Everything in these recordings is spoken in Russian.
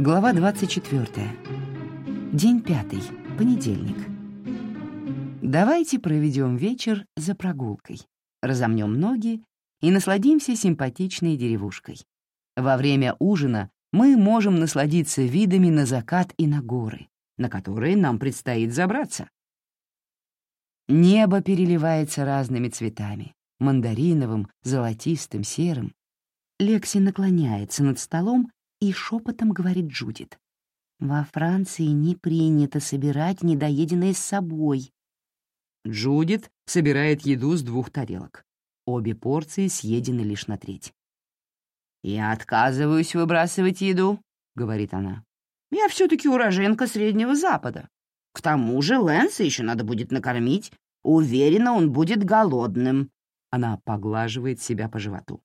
Глава 24. День пятый. Понедельник. Давайте проведем вечер за прогулкой, разомнем ноги и насладимся симпатичной деревушкой. Во время ужина мы можем насладиться видами на закат и на горы, на которые нам предстоит забраться. Небо переливается разными цветами — мандариновым, золотистым, серым. Лекси наклоняется над столом и шепотом говорит Джудит. «Во Франции не принято собирать недоеденное с собой». Джудит собирает еду с двух тарелок. Обе порции съедены лишь на треть. «Я отказываюсь выбрасывать еду», — говорит она. «Я все-таки уроженка Среднего Запада. К тому же Лэнса еще надо будет накормить. Уверена, он будет голодным». Она поглаживает себя по животу.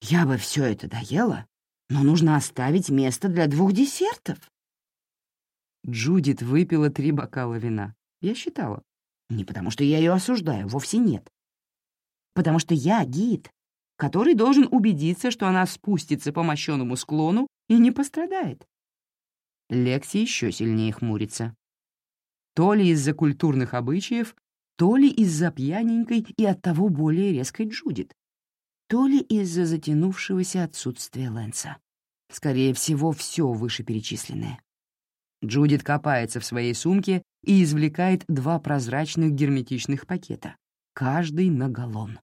«Я бы все это доела, но нужно оставить место для двух десертов». Джудит выпила три бокала вина. Я считала. Не потому что я ее осуждаю, вовсе нет. Потому что я гид, который должен убедиться, что она спустится по мощенному склону и не пострадает. Лекси еще сильнее хмурится. То ли из-за культурных обычаев, то ли из-за пьяненькой и оттого более резкой Джудит, то ли из-за затянувшегося отсутствия Лэнса. Скорее всего, все вышеперечисленное. Джудит копается в своей сумке и извлекает два прозрачных герметичных пакета, каждый на галлон.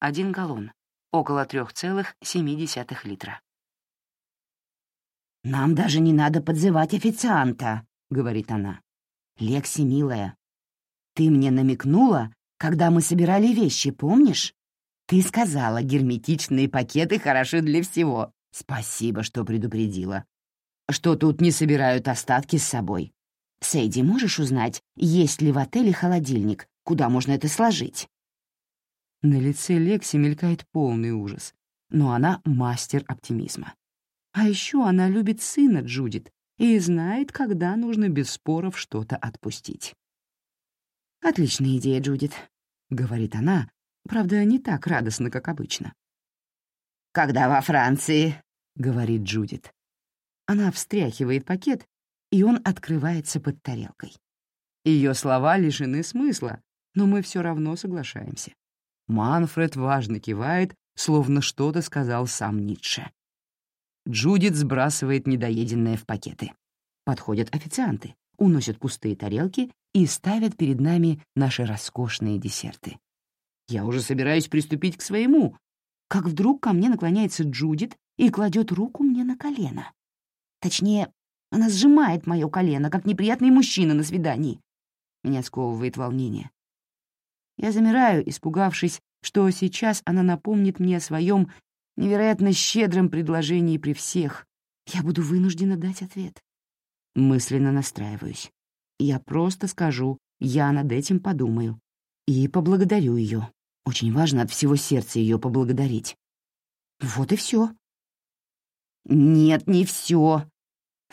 Один галлон, около 3,7 литра. «Нам даже не надо подзывать официанта», — говорит она. «Лекси, милая, ты мне намекнула, когда мы собирали вещи, помнишь? Ты сказала, герметичные пакеты хороши для всего. Спасибо, что предупредила. Что тут не собирают остатки с собой. Сейди, можешь узнать, есть ли в отеле холодильник, куда можно это сложить?» На лице Лекси мелькает полный ужас, но она мастер оптимизма. А еще она любит сына Джудит и знает, когда нужно без споров что-то отпустить. «Отличная идея, Джудит», — говорит она, правда, не так радостно, как обычно. «Когда во Франции?» — говорит Джудит. Она встряхивает пакет, и он открывается под тарелкой. Ее слова лишены смысла, но мы все равно соглашаемся. Манфред важно кивает, словно что-то сказал сам Ницше. Джудит сбрасывает недоеденное в пакеты. Подходят официанты, уносят пустые тарелки и ставят перед нами наши роскошные десерты. Я уже собираюсь приступить к своему, как вдруг ко мне наклоняется Джудит и кладет руку мне на колено. Точнее, она сжимает мое колено, как неприятный мужчина на свидании. Меня сковывает волнение. Я замираю, испугавшись, что сейчас она напомнит мне о своем невероятно щедром предложении при всех. Я буду вынуждена дать ответ. Мысленно настраиваюсь. Я просто скажу, я над этим подумаю. И поблагодарю ее. Очень важно от всего сердца ее поблагодарить. Вот и все. Нет, не все.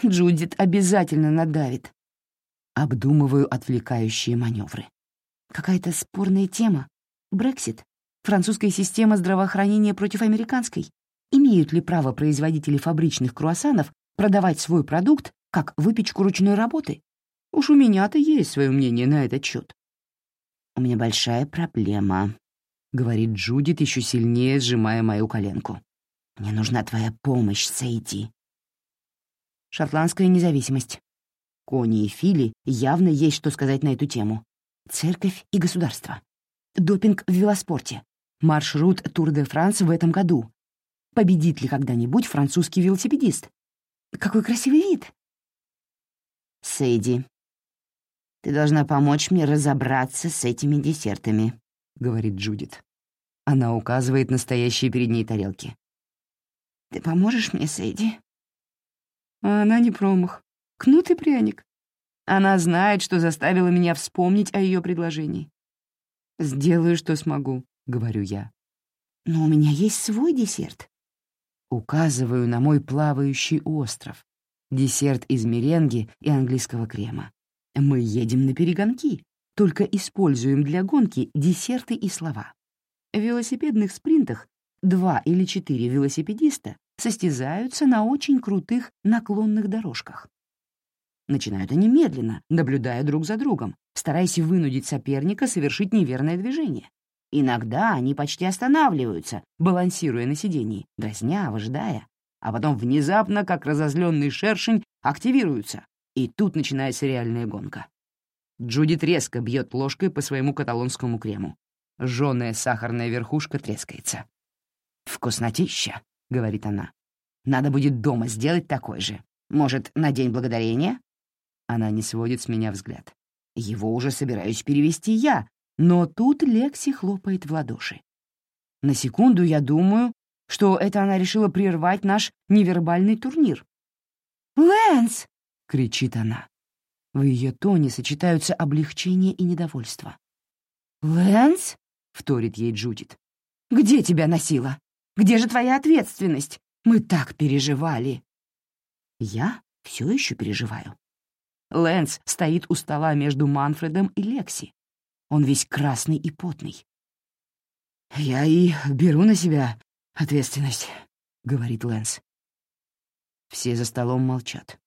Джудит обязательно надавит. Обдумываю отвлекающие маневры. Какая-то спорная тема. Брексит. Французская система здравоохранения против американской. Имеют ли право производители фабричных круассанов продавать свой продукт как выпечку ручной работы? Уж у меня-то есть свое мнение на этот счет. «У меня большая проблема», — говорит Джудит, еще сильнее сжимая мою коленку. «Мне нужна твоя помощь, Сейди». Шотландская независимость. Кони и Фили явно есть что сказать на эту тему. Церковь и государство. Допинг в велоспорте. Маршрут Тур-де-Франс в этом году. Победит ли когда-нибудь французский велосипедист? Какой красивый вид! Сейди, «Ты должна помочь мне разобраться с этими десертами», — говорит Джудит. Она указывает на стоящие перед ней тарелки. «Ты поможешь мне, Сэйди?» А она не промах. Кнут и пряник. Она знает, что заставила меня вспомнить о ее предложении. «Сделаю, что смогу», — говорю я. «Но у меня есть свой десерт». Указываю на мой плавающий остров. Десерт из меренги и английского крема. Мы едем на перегонки, только используем для гонки десерты и слова. В велосипедных спринтах два или четыре велосипедиста состязаются на очень крутых наклонных дорожках. Начинают они медленно, наблюдая друг за другом, стараясь вынудить соперника совершить неверное движение. Иногда они почти останавливаются, балансируя на сидении, дразня, выжидая, а потом внезапно, как разозленный шершень, активируются, и тут начинается реальная гонка. Джудит резко бьет ложкой по своему каталонскому крему. Жжёная сахарная верхушка трескается. «Вкуснотища», — говорит она. «Надо будет дома сделать такой же. Может, на День Благодарения?» Она не сводит с меня взгляд. Его уже собираюсь перевести я, но тут Лекси хлопает в ладоши. На секунду я думаю, что это она решила прервать наш невербальный турнир. «Лэнс!» — кричит она. В ее тоне сочетаются облегчение и недовольство. «Лэнс?» — вторит ей Джудит. «Где тебя носила? Где же твоя ответственность? Мы так переживали!» Я все еще переживаю. Лэнс стоит у стола между Манфредом и Лекси. Он весь красный и потный. «Я и беру на себя ответственность», — говорит Лэнс. Все за столом молчат.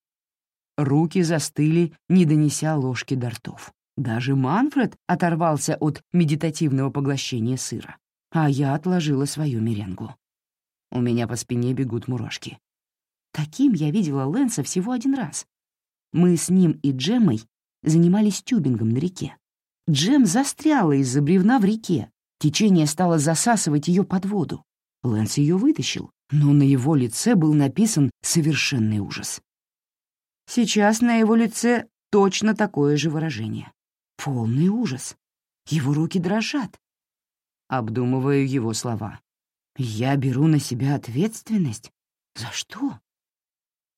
Руки застыли, не донеся ложки до ртов. Даже Манфред оторвался от медитативного поглощения сыра, а я отложила свою меренгу. У меня по спине бегут мурашки. Таким я видела Лэнса всего один раз, мы с ним и Джемой занимались тюбингом на реке. Джем застряла из-за бревна в реке. Течение стало засасывать ее под воду. Лэнс ее вытащил, но на его лице был написан совершенный ужас. Сейчас на его лице точно такое же выражение. Полный ужас. Его руки дрожат. Обдумываю его слова. «Я беру на себя ответственность? За что?»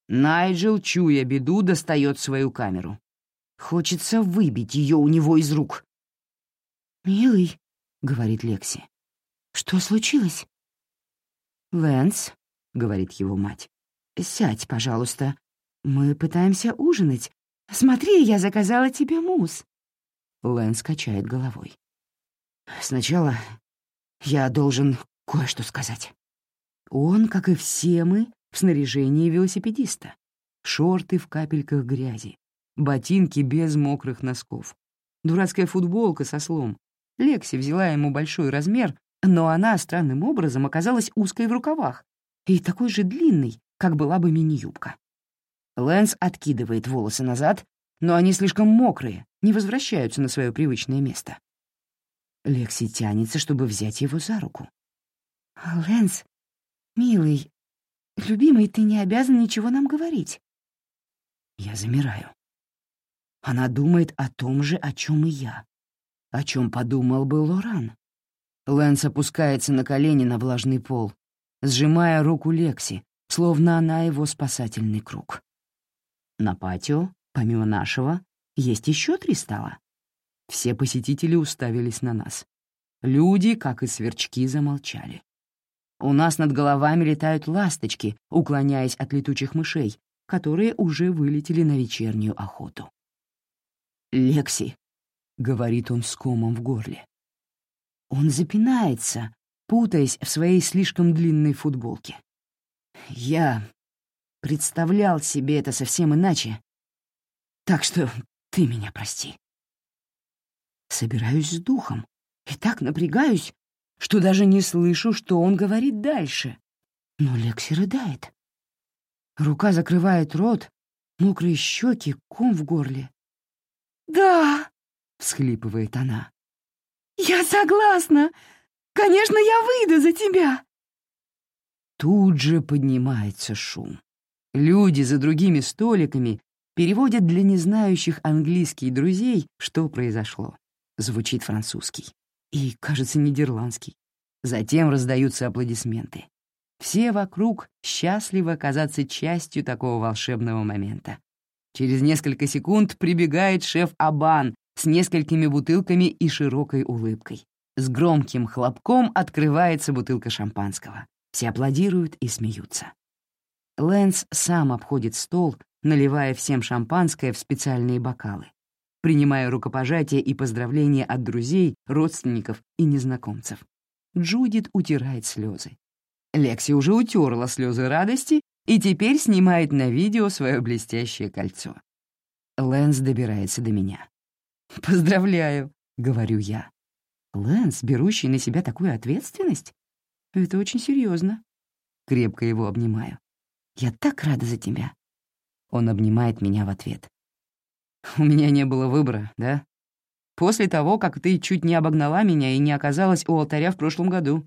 Найджел, чуя беду, достает свою камеру. Хочется выбить ее у него из рук. «Милый», — говорит Лекси, — «что случилось?» «Лэнс», — говорит его мать, — «сядь, пожалуйста. Мы пытаемся ужинать. Смотри, я заказала тебе мусс». Лэнс качает головой. «Сначала я должен кое-что сказать». Он, как и все мы, в снаряжении велосипедиста. Шорты в капельках грязи, ботинки без мокрых носков, дурацкая футболка со слом. Лекси взяла ему большой размер, но она странным образом оказалась узкой в рукавах и такой же длинной, как была бы мини-юбка. Лэнс откидывает волосы назад, но они слишком мокрые, не возвращаются на свое привычное место. Лекси тянется, чтобы взять его за руку. «Лэнс, милый, «Любимый, ты не обязан ничего нам говорить». Я замираю. Она думает о том же, о чем и я. О чем подумал бы Лоран. Лэнс опускается на колени на влажный пол, сжимая руку Лекси, словно она его спасательный круг. На патио, помимо нашего, есть еще три стола. Все посетители уставились на нас. Люди, как и сверчки, замолчали. У нас над головами летают ласточки, уклоняясь от летучих мышей, которые уже вылетели на вечернюю охоту. «Лекси», — говорит он с комом в горле. Он запинается, путаясь в своей слишком длинной футболке. «Я представлял себе это совсем иначе, так что ты меня прости». Собираюсь с духом и так напрягаюсь, что даже не слышу, что он говорит дальше. Но Лекси рыдает. Рука закрывает рот, мокрые щеки, ком в горле. «Да!» — всхлипывает она. «Я согласна! Конечно, я выйду за тебя!» Тут же поднимается шум. Люди за другими столиками переводят для незнающих английских друзей, что произошло. Звучит французский и, кажется, нидерландский. Затем раздаются аплодисменты. Все вокруг счастливы оказаться частью такого волшебного момента. Через несколько секунд прибегает шеф Абан с несколькими бутылками и широкой улыбкой. С громким хлопком открывается бутылка шампанского. Все аплодируют и смеются. Лэнс сам обходит стол, наливая всем шампанское в специальные бокалы принимая рукопожатия и поздравления от друзей, родственников и незнакомцев. Джудит утирает слезы. Лекси уже утерла слезы радости и теперь снимает на видео свое блестящее кольцо. Лэнс добирается до меня. «Поздравляю», — говорю я. Лэнс, берущий на себя такую ответственность? Это очень серьезно. Крепко его обнимаю. «Я так рада за тебя». Он обнимает меня в ответ. «У меня не было выбора, да? После того, как ты чуть не обогнала меня и не оказалась у алтаря в прошлом году».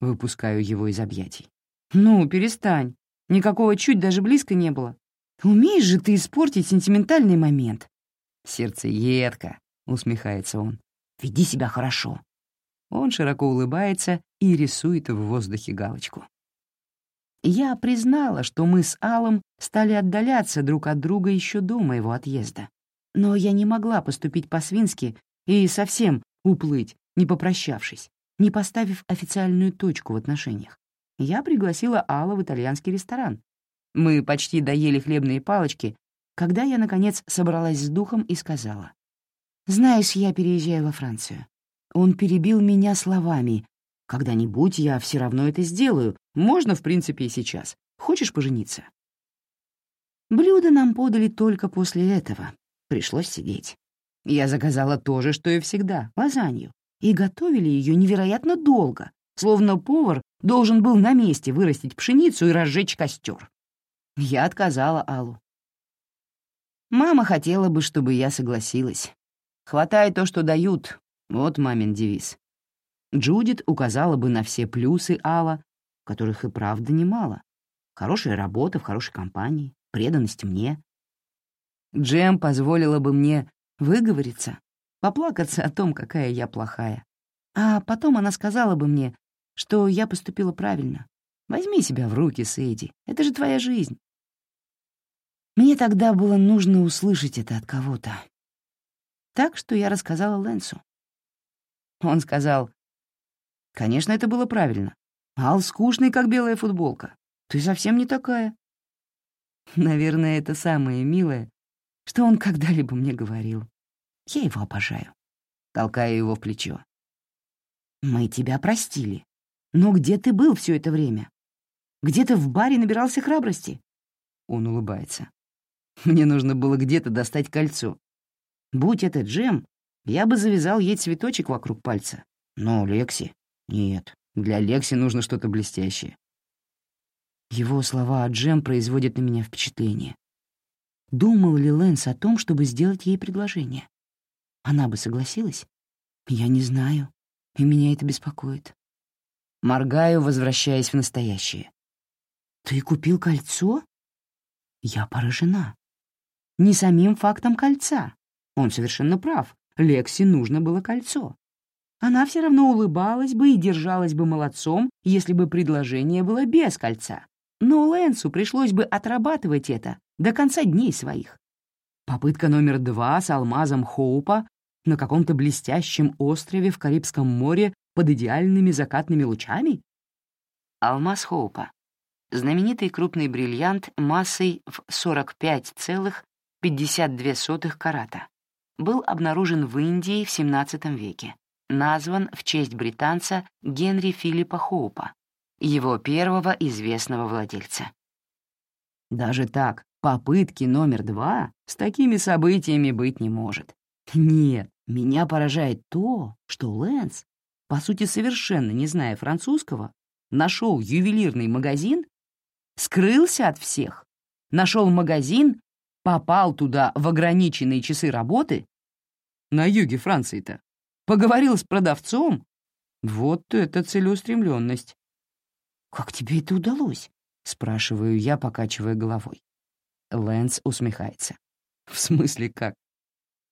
Выпускаю его из объятий. «Ну, перестань. Никакого чуть даже близко не было. Умеешь же ты испортить сентиментальный момент?» «Сердце едко», — усмехается он. «Веди себя хорошо». Он широко улыбается и рисует в воздухе галочку. Я признала, что мы с Аллом стали отдаляться друг от друга еще до моего отъезда. Но я не могла поступить по-свински и совсем уплыть, не попрощавшись, не поставив официальную точку в отношениях. Я пригласила Алла в итальянский ресторан. Мы почти доели хлебные палочки, когда я, наконец, собралась с духом и сказала. «Знаешь, я переезжаю во Францию». Он перебил меня словами. «Когда-нибудь я все равно это сделаю. Можно, в принципе, и сейчас. Хочешь пожениться?» Блюдо нам подали только после этого. Пришлось сидеть. Я заказала то же, что и всегда — лазанью. И готовили ее невероятно долго, словно повар должен был на месте вырастить пшеницу и разжечь костер. Я отказала Аллу. Мама хотела бы, чтобы я согласилась. «Хватай то, что дают», — вот мамин девиз. Джудит указала бы на все плюсы Алла, которых и правда немало. Хорошая работа в хорошей компании, преданность мне. Джем позволила бы мне выговориться, поплакаться о том, какая я плохая. А потом она сказала бы мне, что я поступила правильно. Возьми себя в руки, Сейди, это же твоя жизнь. Мне тогда было нужно услышать это от кого-то. Так что я рассказала Лэнсу. Он сказал, «Конечно, это было правильно. Ал скучный, как белая футболка. Ты совсем не такая». Наверное, это самое милое, что он когда-либо мне говорил. Я его обожаю. Толкаю его в плечо. «Мы тебя простили. Но где ты был все это время? Где ты в баре набирался храбрости?» Он улыбается. Мне нужно было где-то достать кольцо. Будь это Джем, я бы завязал ей цветочек вокруг пальца. Но Лекси... Нет, для Лекси нужно что-то блестящее. Его слова о Джем производят на меня впечатление. Думал ли Лэнс о том, чтобы сделать ей предложение? Она бы согласилась? Я не знаю, и меня это беспокоит. Моргаю, возвращаясь в настоящее. «Ты купил кольцо?» Я поражена не самим фактом кольца. Он совершенно прав, Лекси нужно было кольцо. Она все равно улыбалась бы и держалась бы молодцом, если бы предложение было без кольца. Но Лэнсу пришлось бы отрабатывать это до конца дней своих. Попытка номер два с алмазом Хоупа на каком-то блестящем острове в Карибском море под идеальными закатными лучами? Алмаз Хоупа — знаменитый крупный бриллиант массой в 45,5 52 карата, был обнаружен в Индии в XVII веке, назван в честь британца Генри Филиппа Хоупа, его первого известного владельца. Даже так, попытки номер два с такими событиями быть не может. Нет, меня поражает то, что Лэнс, по сути совершенно не зная французского, нашел ювелирный магазин, скрылся от всех, нашел магазин, попал туда в ограниченные часы работы, на юге Франции-то, поговорил с продавцом, вот это целеустремленность. «Как тебе это удалось?» — спрашиваю я, покачивая головой. Лэнс усмехается. «В смысле как?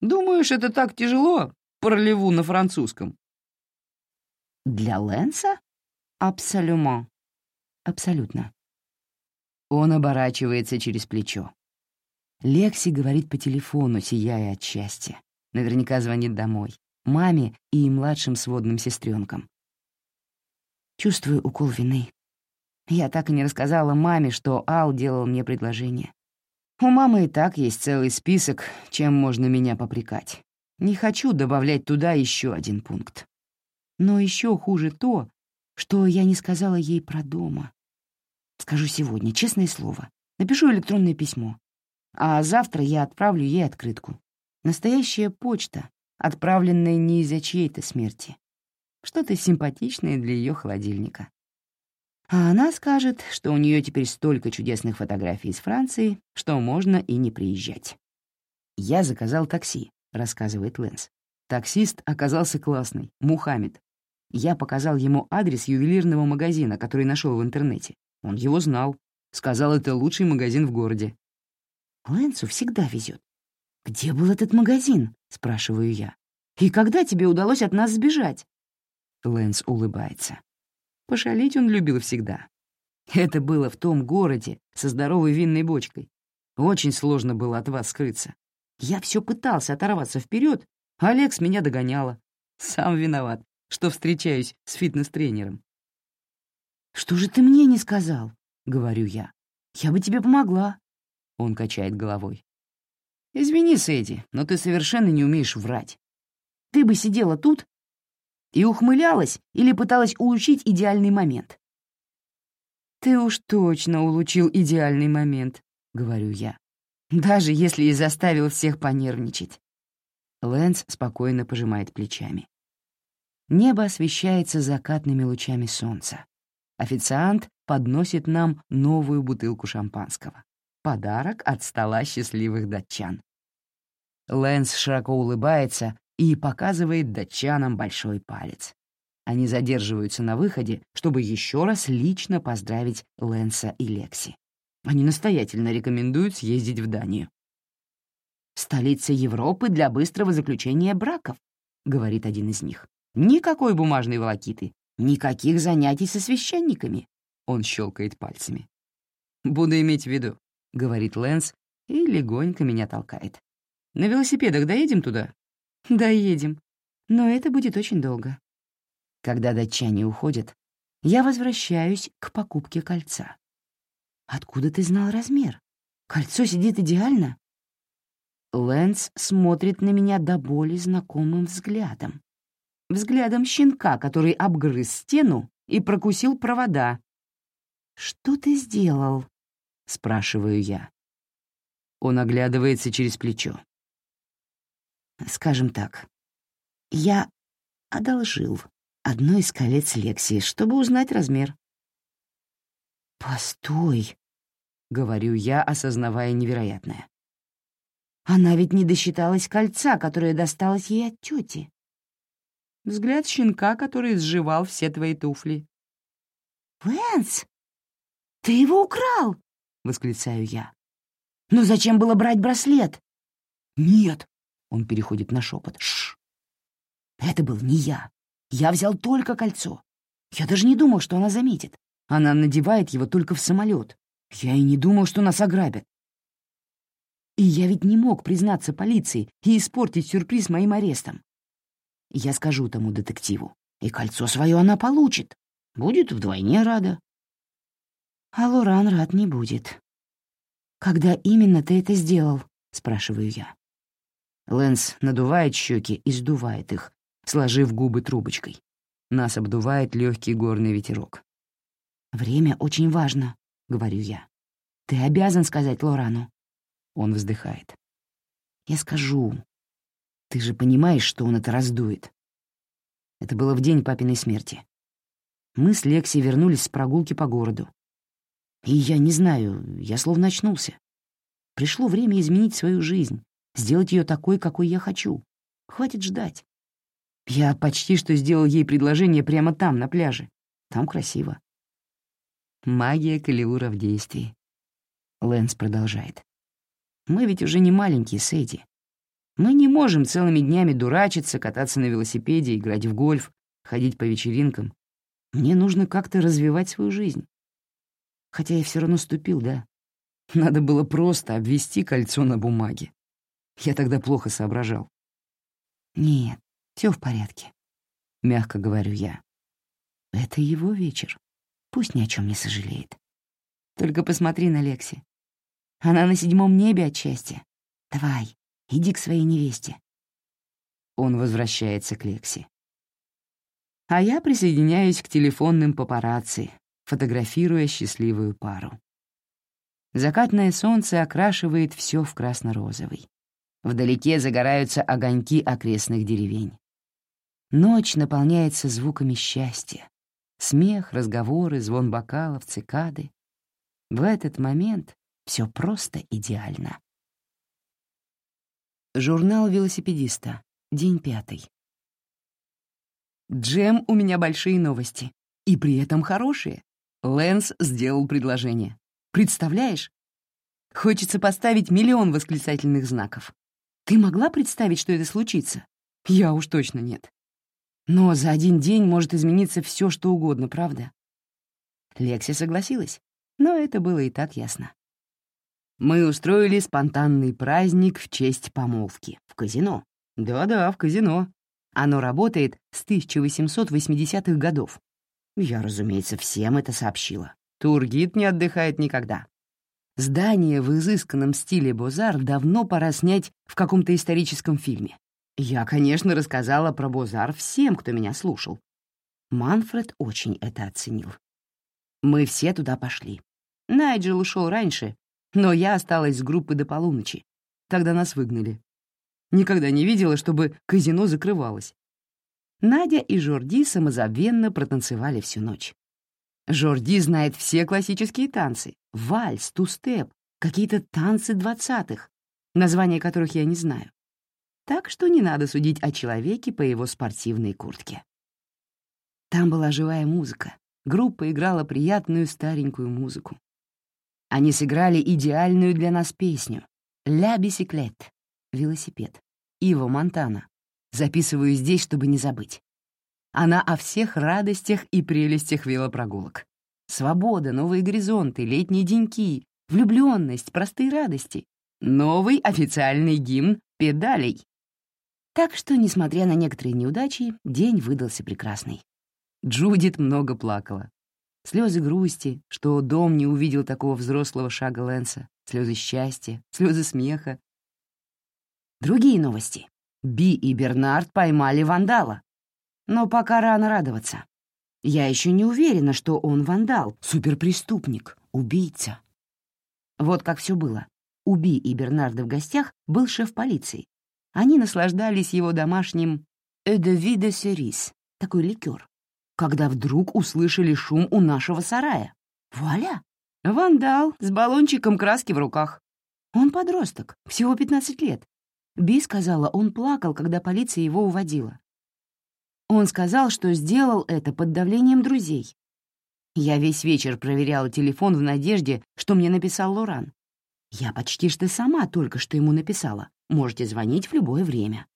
Думаешь, это так тяжело, проливу на французском?» «Для Лэнса? Абсолютно. Абсолютно». Он оборачивается через плечо. Лекси говорит по телефону, сияя от счастья. Наверняка звонит домой, маме и младшим сводным сестренкам. Чувствую укол вины. Я так и не рассказала маме, что Ал делал мне предложение. У мамы и так есть целый список, чем можно меня попрекать. Не хочу добавлять туда еще один пункт. Но еще хуже то, что я не сказала ей про дома. Скажу сегодня, честное слово. Напишу электронное письмо. А завтра я отправлю ей открытку. Настоящая почта, отправленная не из-за чьей-то смерти. Что-то симпатичное для ее холодильника. А она скажет, что у нее теперь столько чудесных фотографий из Франции, что можно и не приезжать. «Я заказал такси», — рассказывает Лэнс. Таксист оказался классный, Мухаммед. Я показал ему адрес ювелирного магазина, который нашел в интернете. Он его знал. Сказал, это лучший магазин в городе. Лэнсу всегда везет. «Где был этот магазин?» — спрашиваю я. «И когда тебе удалось от нас сбежать?» Лэнс улыбается. Пошалить он любил всегда. Это было в том городе со здоровой винной бочкой. Очень сложно было от вас скрыться. Я все пытался оторваться вперед, а Алекс меня догоняла. Сам виноват, что встречаюсь с фитнес-тренером. «Что же ты мне не сказал?» — говорю я. «Я бы тебе помогла». Он качает головой. «Извини, Сэдди, но ты совершенно не умеешь врать. Ты бы сидела тут и ухмылялась или пыталась улучшить идеальный момент. «Ты уж точно улучил идеальный момент», — говорю я, даже если и заставил всех понервничать. Лэнс спокойно пожимает плечами. Небо освещается закатными лучами солнца. Официант подносит нам новую бутылку шампанского. Подарок от стола счастливых датчан. Лэнс широко улыбается и показывает датчанам большой палец. Они задерживаются на выходе, чтобы еще раз лично поздравить Лэнса и Лекси. Они настоятельно рекомендуют съездить в Данию. «Столица Европы для быстрого заключения браков», — говорит один из них. «Никакой бумажной волокиты, никаких занятий со священниками», — он щелкает пальцами. «Буду иметь в виду», — говорит Лэнс и легонько меня толкает. «На велосипедах доедем туда?» Доедем. Но это будет очень долго. Когда датчане уходят, я возвращаюсь к покупке кольца. Откуда ты знал размер? Кольцо сидит идеально. Лэнс смотрит на меня до боли знакомым взглядом. Взглядом щенка, который обгрыз стену и прокусил провода. «Что ты сделал?» — спрашиваю я. Он оглядывается через плечо. Скажем так, я одолжил одно из колец Лекси, чтобы узнать размер. «Постой», — говорю я, осознавая невероятное. «Она ведь не досчиталась кольца, которое досталось ей от тети». Взгляд щенка, который сживал все твои туфли. «Лэнс, ты его украл!» — восклицаю я. «Но зачем было брать браслет?» «Нет, он переходит на шепот. Шш. Это был не я. Я взял только кольцо. Я даже не думал, что она заметит. Она надевает его только в самолет. Я и не думал, что нас ограбят. И я ведь не мог признаться полиции и испортить сюрприз моим арестом. Я скажу тому детективу, и кольцо свое она получит. Будет вдвойне рада. А Лоран рад не будет. «Когда именно ты это сделал?» — спрашиваю я. Лэнс надувает щеки и сдувает их, сложив губы трубочкой. Нас обдувает легкий горный ветерок. «Время очень важно», — говорю я. «Ты обязан сказать Лорану». Он вздыхает. «Я скажу. Ты же понимаешь, что он это раздует». Это было в день папиной смерти. Мы с Лекси вернулись с прогулки по городу. И я не знаю, я словно очнулся. Пришло время изменить свою жизнь, сделать ее такой, какой я хочу. Хватит ждать. Я почти что сделал ей предложение прямо там, на пляже. Там красиво. Магия Калиура в действии. Лэнс продолжает. Мы ведь уже не маленькие Сэдди. Мы не можем целыми днями дурачиться, кататься на велосипеде, играть в гольф, ходить по вечеринкам. Мне нужно как-то развивать свою жизнь. Хотя я все равно ступил, да. Надо было просто обвести кольцо на бумаге. Я тогда плохо соображал. «Нет, все в порядке», — мягко говорю я. «Это его вечер. Пусть ни о чем не сожалеет. Только посмотри на Лекси. Она на седьмом небе от счастья. Давай, иди к своей невесте». Он возвращается к Лекси. А я присоединяюсь к телефонным папарацци, фотографируя счастливую пару. Закатное солнце окрашивает все в красно-розовый. Вдалеке загораются огоньки окрестных деревень. Ночь наполняется звуками счастья. Смех, разговоры, звон бокалов, цикады. В этот момент все просто идеально. Журнал велосипедиста. День пятый. Джем, у меня большие новости. И при этом хорошие. Лэнс сделал предложение. Представляешь? Хочется поставить миллион восклицательных знаков. Ты могла представить, что это случится? Я уж точно нет. Но за один день может измениться все, что угодно, правда? Лекси согласилась, но это было и так ясно. Мы устроили спонтанный праздник в честь помолвки в казино. Да-да, в казино. Оно работает с 1880-х годов. Я, разумеется, всем это сообщила. Тургид не отдыхает никогда. Здание в изысканном стиле Бозар давно пора снять в каком-то историческом фильме. Я, конечно, рассказала про Бозар всем, кто меня слушал. Манфред очень это оценил. Мы все туда пошли. Найджел ушел раньше, но я осталась с группы до полуночи. Тогда нас выгнали. Никогда не видела, чтобы казино закрывалось. Надя и Жорди самозабвенно протанцевали всю ночь. Жорди знает все классические танцы — вальс, тустеп, какие-то танцы двадцатых, названия которых я не знаю. Так что не надо судить о человеке по его спортивной куртке. Там была живая музыка. Группа играла приятную старенькую музыку. Они сыграли идеальную для нас песню «Ля бисиклет» — «Велосипед». Ива Монтана. Записываю здесь, чтобы не забыть. Она о всех радостях и прелестях велопрогулок. Свобода, новые горизонты, летние деньки, влюбленность, простые радости. Новый официальный гимн педалей. Так что, несмотря на некоторые неудачи, день выдался прекрасный. Джудит много плакала. Слезы грусти, что дом не увидел такого взрослого шага Лэнса, слезы счастья, слезы смеха. Другие новости. Би и Бернард поймали вандала. Но пока рано радоваться. Я еще не уверена, что он вандал, суперпреступник, убийца. Вот как все было. У Би и Бернарда в гостях был шеф полиции. Они наслаждались его домашним «эдеви де серис» — такой ликер когда вдруг услышали шум у нашего сарая. Вуаля! Вандал с баллончиком краски в руках. Он подросток, всего 15 лет. Би сказала, он плакал, когда полиция его уводила. Он сказал, что сделал это под давлением друзей. Я весь вечер проверяла телефон в надежде, что мне написал Лоран. Я почти что сама только что ему написала. Можете звонить в любое время.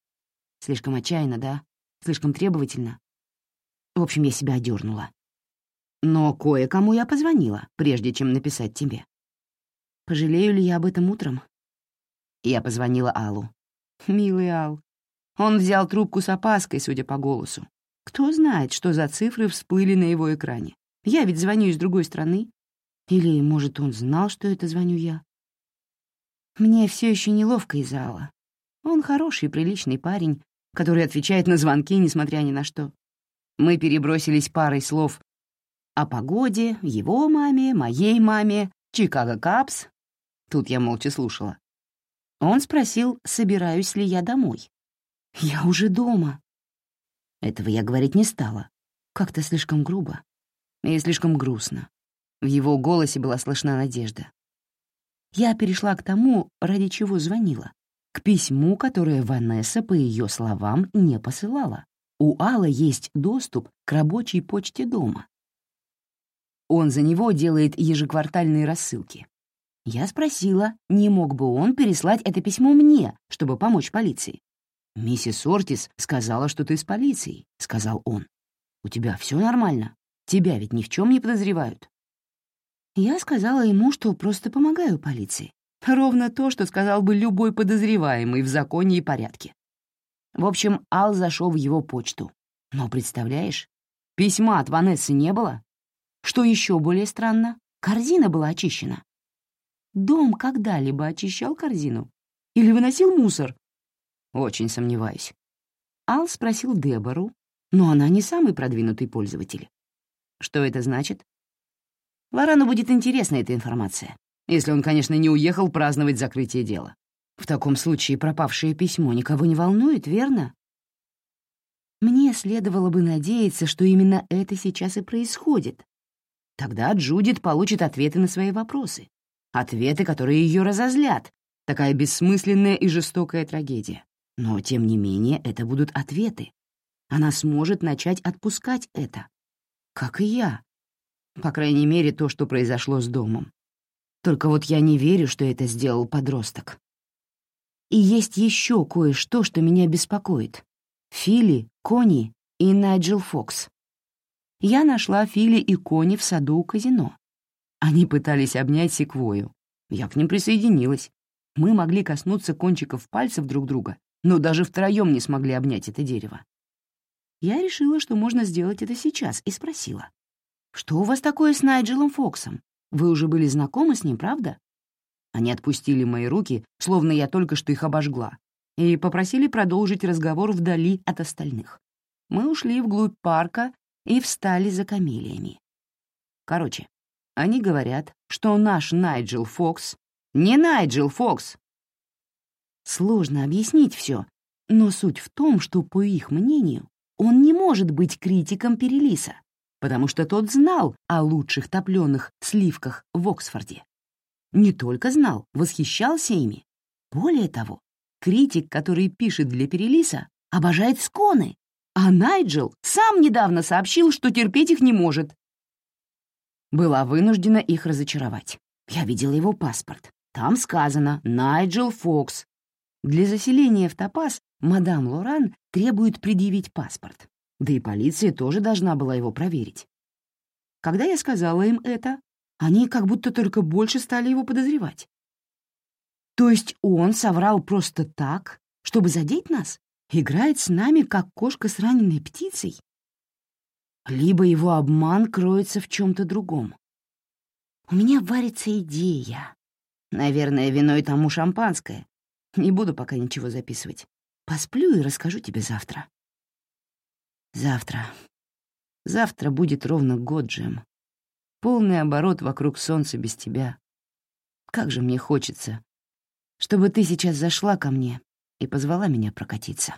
Слишком отчаянно, да? Слишком требовательно. В общем, я себя одернула. Но кое-кому я позвонила, прежде чем написать тебе. Пожалею ли я об этом утром? Я позвонила Аллу. Милый Ал. Он взял трубку с опаской, судя по голосу. Кто знает, что за цифры всплыли на его экране. Я ведь звоню из другой страны. Или, может, он знал, что это звоню я? Мне все еще неловко из-за Алла. Он хороший, приличный парень, который отвечает на звонки, несмотря ни на что. Мы перебросились парой слов о погоде, его маме, моей маме, Чикаго Капс. Тут я молча слушала. Он спросил, собираюсь ли я домой. «Я уже дома». Этого я говорить не стала. Как-то слишком грубо и слишком грустно. В его голосе была слышна надежда. Я перешла к тому, ради чего звонила, к письму, которое Ванесса, по ее словам, не посылала у Алла есть доступ к рабочей почте дома. Он за него делает ежеквартальные рассылки. Я спросила, не мог бы он переслать это письмо мне, чтобы помочь полиции. «Миссис Ортис сказала, что ты с полицией», — сказал он. «У тебя все нормально? Тебя ведь ни в чем не подозревают». Я сказала ему, что просто помогаю полиции. Ровно то, что сказал бы любой подозреваемый в законе и порядке. В общем, Ал зашел в его почту. Но, представляешь, письма от Ванессы не было. Что еще более странно, корзина была очищена. Дом когда-либо очищал корзину? Или выносил мусор? Очень сомневаюсь. Ал спросил Дебору, но она не самый продвинутый пользователь. Что это значит? Лорану будет интересна эта информация, если он, конечно, не уехал праздновать закрытие дела. В таком случае пропавшее письмо никого не волнует, верно? Мне следовало бы надеяться, что именно это сейчас и происходит. Тогда Джудит получит ответы на свои вопросы. Ответы, которые ее разозлят. Такая бессмысленная и жестокая трагедия. Но, тем не менее, это будут ответы. Она сможет начать отпускать это. Как и я. По крайней мере, то, что произошло с домом. Только вот я не верю, что это сделал подросток. И есть еще кое-что, что меня беспокоит. Фили, Кони и Найджел Фокс. Я нашла Фили и Кони в саду у казино. Они пытались обнять секвою. Я к ним присоединилась. Мы могли коснуться кончиков пальцев друг друга, но даже втроем не смогли обнять это дерево. Я решила, что можно сделать это сейчас, и спросила. «Что у вас такое с Найджелом Фоксом? Вы уже были знакомы с ним, правда?» Они отпустили мои руки, словно я только что их обожгла, и попросили продолжить разговор вдали от остальных. Мы ушли вглубь парка и встали за камелиями. Короче, они говорят, что наш Найджел Фокс не Найджел Фокс. Сложно объяснить все, но суть в том, что, по их мнению, он не может быть критиком Перелиса, потому что тот знал о лучших топленых сливках в Оксфорде. Не только знал, восхищался ими. Более того, критик, который пишет для Перелиса, обожает сконы, а Найджел сам недавно сообщил, что терпеть их не может. Была вынуждена их разочаровать. Я видела его паспорт. Там сказано «Найджел Фокс». Для заселения в Топаз мадам Лоран требует предъявить паспорт. Да и полиция тоже должна была его проверить. Когда я сказала им это, они как будто только больше стали его подозревать. То есть он соврал просто так, чтобы задеть нас? Играет с нами, как кошка с раненой птицей? Либо его обман кроется в чем-то другом. У меня варится идея. Наверное, виной тому шампанское. Не буду пока ничего записывать. Посплю и расскажу тебе завтра. Завтра. Завтра будет ровно год, Джем. Полный оборот вокруг солнца без тебя. Как же мне хочется, чтобы ты сейчас зашла ко мне и позвала меня прокатиться.